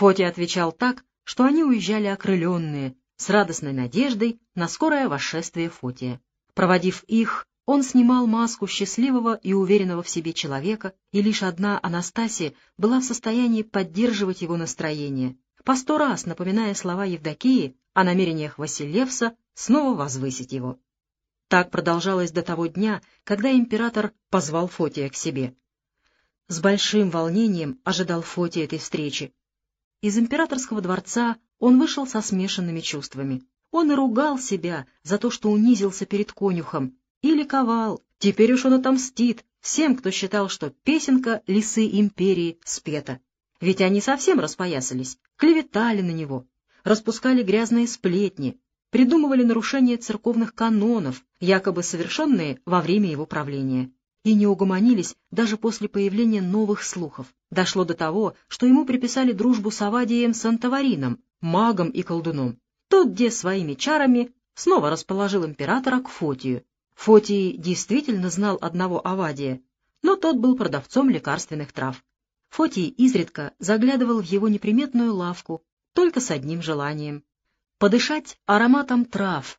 Фотий отвечал так, что они уезжали окрыленные, с радостной надеждой на скорое восшествие Фотия. Проводив их, он снимал маску счастливого и уверенного в себе человека, и лишь одна Анастасия была в состоянии поддерживать его настроение, по сто раз напоминая слова Евдокии о намерениях Василевса снова возвысить его. Так продолжалось до того дня, когда император позвал Фотия к себе. С большим волнением ожидал Фотия этой встречи. Из императорского дворца он вышел со смешанными чувствами. Он и ругал себя за то, что унизился перед конюхом, и ликовал. Теперь уж он отомстит всем, кто считал, что песенка «Лисы империи» спета. Ведь они совсем распоясались, клеветали на него, распускали грязные сплетни, придумывали нарушения церковных канонов, якобы совершенные во время его правления, и не угомонились даже после появления новых слухов. Дошло до того, что ему приписали дружбу с Авадием Сантаварином, магом и колдуном. Тот, где своими чарами снова расположил императора к Фотию. Фотий действительно знал одного Авадия, но тот был продавцом лекарственных трав. Фотий изредка заглядывал в его неприметную лавку только с одним желанием — подышать ароматом трав,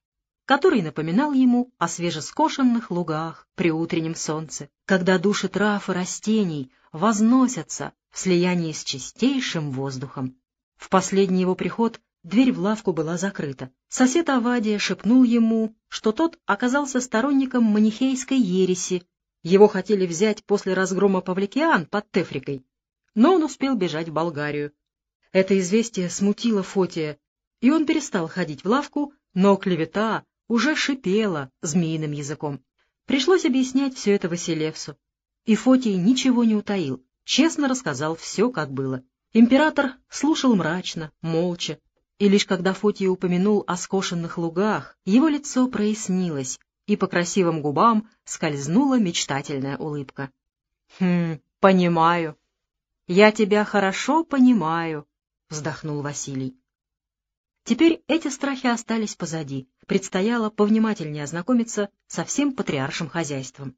который напоминал ему о свежескошенных лугах при утреннем солнце, когда души трав и растений возносятся в слиянии с чистейшим воздухом. В последний его приход дверь в лавку была закрыта. Сосед Авадия шепнул ему, что тот оказался сторонником манихейской ереси. Его хотели взять после разгрома павликиан под Тефрикой, но он успел бежать в Болгарию. Это известие смутило Фотия, и он перестал ходить в лавку, но клевета уже шипела змеиным языком. Пришлось объяснять все это Василевсу. И Фотий ничего не утаил, честно рассказал все, как было. Император слушал мрачно, молча, и лишь когда Фотий упомянул о скошенных лугах, его лицо прояснилось, и по красивым губам скользнула мечтательная улыбка. — Хм, понимаю, «Я тебя хорошо понимаю», — вздохнул Василий. Теперь эти страхи остались позади, предстояло повнимательнее ознакомиться со всем патриаршим хозяйством.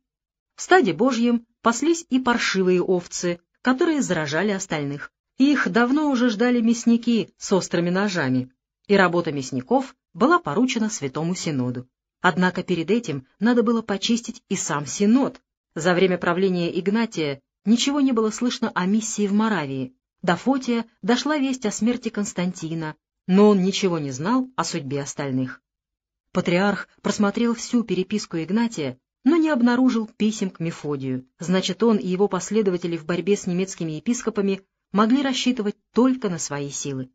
В стаде Божьем паслись и паршивые овцы, которые заражали остальных. Их давно уже ждали мясники с острыми ножами, и работа мясников была поручена Святому Синоду. Однако перед этим надо было почистить и сам Синод. За время правления Игнатия Ничего не было слышно о миссии в Моравии. До Фотия дошла весть о смерти Константина, но он ничего не знал о судьбе остальных. Патриарх просмотрел всю переписку Игнатия, но не обнаружил писем к Мефодию. Значит, он и его последователи в борьбе с немецкими епископами могли рассчитывать только на свои силы.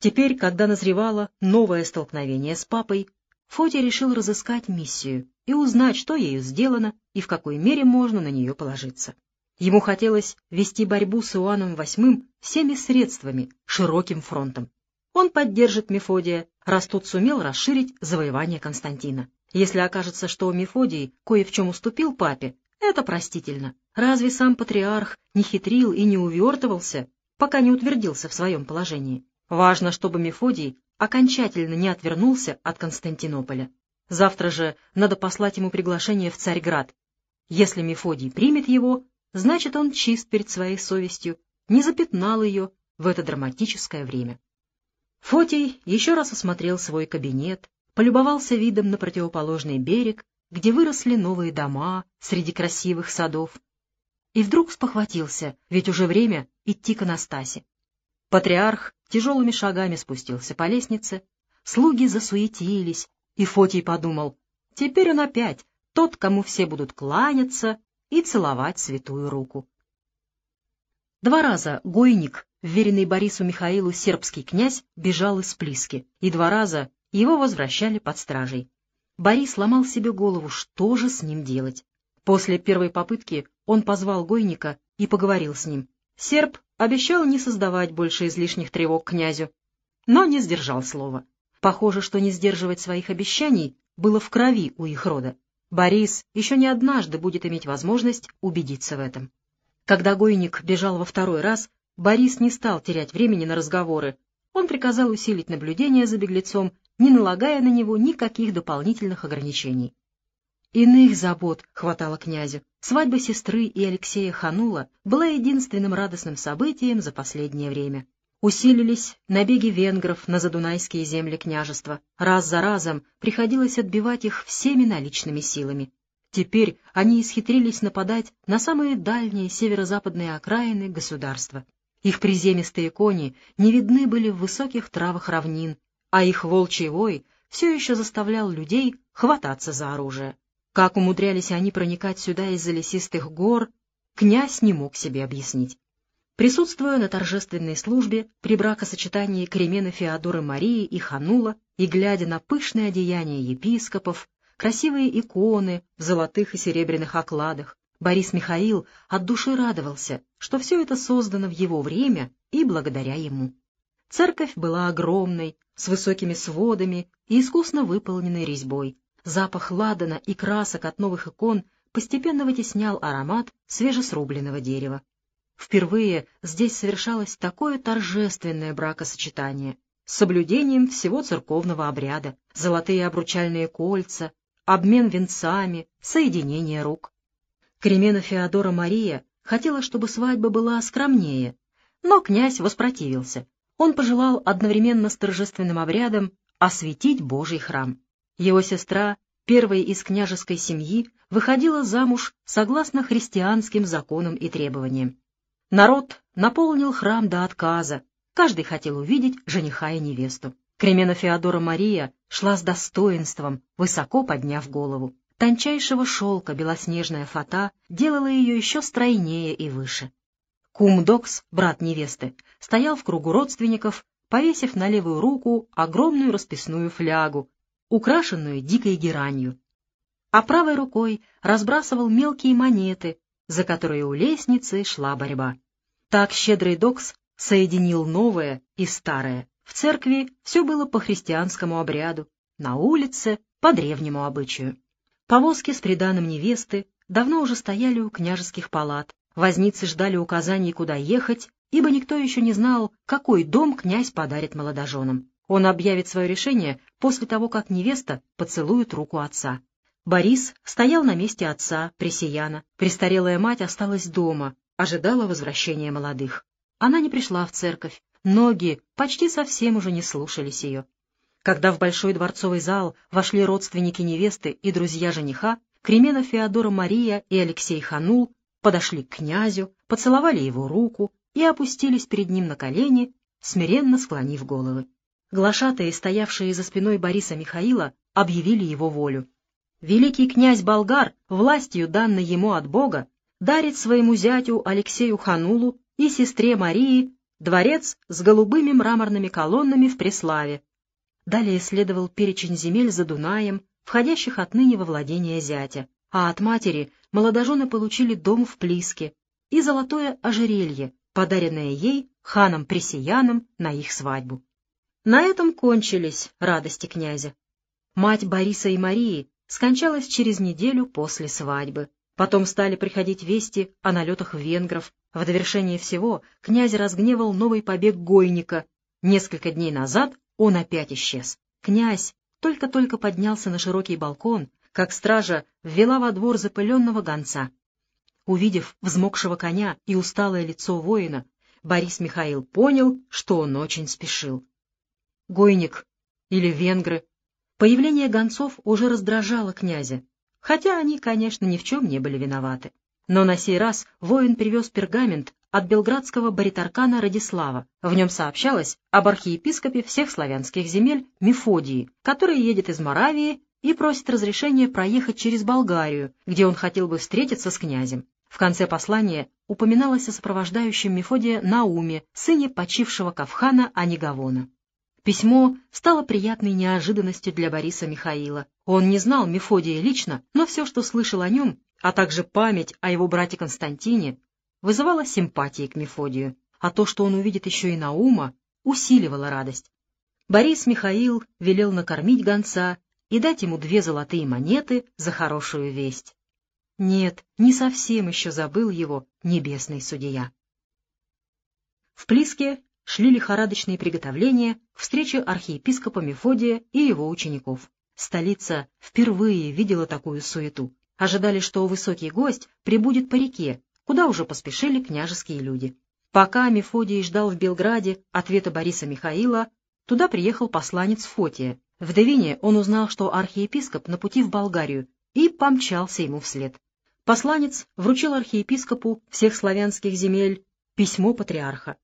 Теперь, когда назревало новое столкновение с папой, Фотий решил разыскать миссию и узнать, что ею сделано и в какой мере можно на нее положиться. Ему хотелось вести борьбу с Иоанном VIII всеми средствами, широким фронтом. Он поддержит Мефодия, раз тот сумел расширить завоевание Константина. Если окажется, что Мефодий кое в чем уступил папе, это простительно. Разве сам патриарх не хитрил и не увертывался, пока не утвердился в своем положении? Важно, чтобы Мефодий окончательно не отвернулся от Константинополя. Завтра же надо послать ему приглашение в Царьград. Если Мефодий примет его, значит, он чист перед своей совестью, не запятнал ее в это драматическое время. Фотий еще раз осмотрел свой кабинет, полюбовался видом на противоположный берег, где выросли новые дома среди красивых садов, и вдруг спохватился, ведь уже время идти к Анастасе. Патриарх тяжелыми шагами спустился по лестнице, слуги засуетились, и Фотий подумал, теперь он опять тот, кому все будут кланяться и целовать святую руку. Два раза гойник, вверенный Борису Михаилу сербский князь, бежал из Плиски, и два раза его возвращали под стражей. Борис ломал себе голову, что же с ним делать. После первой попытки он позвал гойника и поговорил с ним. Серб обещал не создавать больше излишних тревог князю, но не сдержал слова. Похоже, что не сдерживать своих обещаний было в крови у их рода. Борис еще не однажды будет иметь возможность убедиться в этом. Когда Гойник бежал во второй раз, Борис не стал терять времени на разговоры. Он приказал усилить наблюдение за беглецом, не налагая на него никаких дополнительных ограничений. Иных забот хватало князю. Свадьба сестры и Алексея Ханула была единственным радостным событием за последнее время. Усилились набеги венгров на задунайские земли княжества. Раз за разом приходилось отбивать их всеми наличными силами. Теперь они исхитрились нападать на самые дальние северо-западные окраины государства. Их приземистые кони не видны были в высоких травах равнин, а их волчий вой все еще заставлял людей хвататься за оружие. Как умудрялись они проникать сюда из-за лесистых гор, князь не мог себе объяснить. Присутствуя на торжественной службе при бракосочетании Кремена Феодоры Марии и Ханула и глядя на пышные одеяния епископов, красивые иконы в золотых и серебряных окладах, Борис Михаил от души радовался, что все это создано в его время и благодаря ему. Церковь была огромной, с высокими сводами и искусно выполненной резьбой. Запах ладана и красок от новых икон постепенно вытеснял аромат свежесрубленного дерева. Впервые здесь совершалось такое торжественное бракосочетание с соблюдением всего церковного обряда, золотые обручальные кольца, обмен венцами, соединение рук. Кремена Феодора Мария хотела, чтобы свадьба была скромнее, но князь воспротивился. Он пожелал одновременно с торжественным обрядом осветить Божий храм. Его сестра, первой из княжеской семьи, выходила замуж согласно христианским законам и требованиям. Народ наполнил храм до отказа, каждый хотел увидеть жениха и невесту. Кремена Феодора Мария шла с достоинством, высоко подняв голову. Тончайшего шелка белоснежная фата делала ее еще стройнее и выше. Кумдокс, брат невесты, стоял в кругу родственников, повесив на левую руку огромную расписную флягу, украшенную дикой геранью, а правой рукой разбрасывал мелкие монеты, за которые у лестницы шла борьба. Так щедрый Докс соединил новое и старое. В церкви все было по христианскому обряду, на улице — по древнему обычаю. Повозки с приданым невесты давно уже стояли у княжеских палат. Возницы ждали указаний, куда ехать, ибо никто еще не знал, какой дом князь подарит молодоженам. Он объявит свое решение после того, как невеста поцелует руку отца. Борис стоял на месте отца, Пресияна. Престарелая мать осталась дома, ожидала возвращения молодых. Она не пришла в церковь, ноги почти совсем уже не слушались ее. Когда в большой дворцовый зал вошли родственники невесты и друзья жениха, Кремена Феодора Мария и Алексей Ханул подошли к князю, поцеловали его руку и опустились перед ним на колени, смиренно склонив головы. Глашатые, стоявшие за спиной Бориса Михаила, объявили его волю. Великий князь Болгар, властью данной ему от Бога, дарит своему зятю Алексею Ханулу и сестре Марии дворец с голубыми мраморными колоннами в Преславе. Далее следовал перечень земель за Дунаем, входящих отныне во владение зятя, а от матери молодожены получили дом в Плиске и золотое ожерелье, подаренное ей ханом-пресиянам на их свадьбу. На этом кончились радости князя. Мать Бориса и Марии скончалась через неделю после свадьбы. Потом стали приходить вести о налетах венгров. В довершение всего князь разгневал новый побег Гойника. Несколько дней назад он опять исчез. Князь только-только поднялся на широкий балкон, как стража ввела во двор запыленного гонца. Увидев взмокшего коня и усталое лицо воина, Борис Михаил понял, что он очень спешил. Гойник или венгры Появление гонцов уже раздражало князя, хотя они, конечно, ни в чем не были виноваты. Но на сей раз воин привез пергамент от белградского баритаркана Радислава. В нем сообщалось об архиепископе всех славянских земель Мефодии, который едет из Моравии и просит разрешения проехать через Болгарию, где он хотел бы встретиться с князем. В конце послания упоминалось о сопровождающем Мефодия Науме, сыне почившего Кавхана Анигавона. Письмо стало приятной неожиданностью для Бориса Михаила. Он не знал Мефодия лично, но все, что слышал о нем, а также память о его брате Константине, вызывало симпатии к Мефодию, а то, что он увидит еще и Наума, усиливало радость. Борис Михаил велел накормить гонца и дать ему две золотые монеты за хорошую весть. Нет, не совсем еще забыл его небесный судья. В Плиске шли лихорадочные приготовления к встрече архиепископа Мефодия и его учеников. Столица впервые видела такую суету. Ожидали, что высокий гость прибудет по реке, куда уже поспешили княжеские люди. Пока Мефодий ждал в Белграде ответа Бориса Михаила, туда приехал посланец Фотия. В Девине он узнал, что архиепископ на пути в Болгарию, и помчался ему вслед. Посланец вручил архиепископу всех славянских земель письмо патриарха.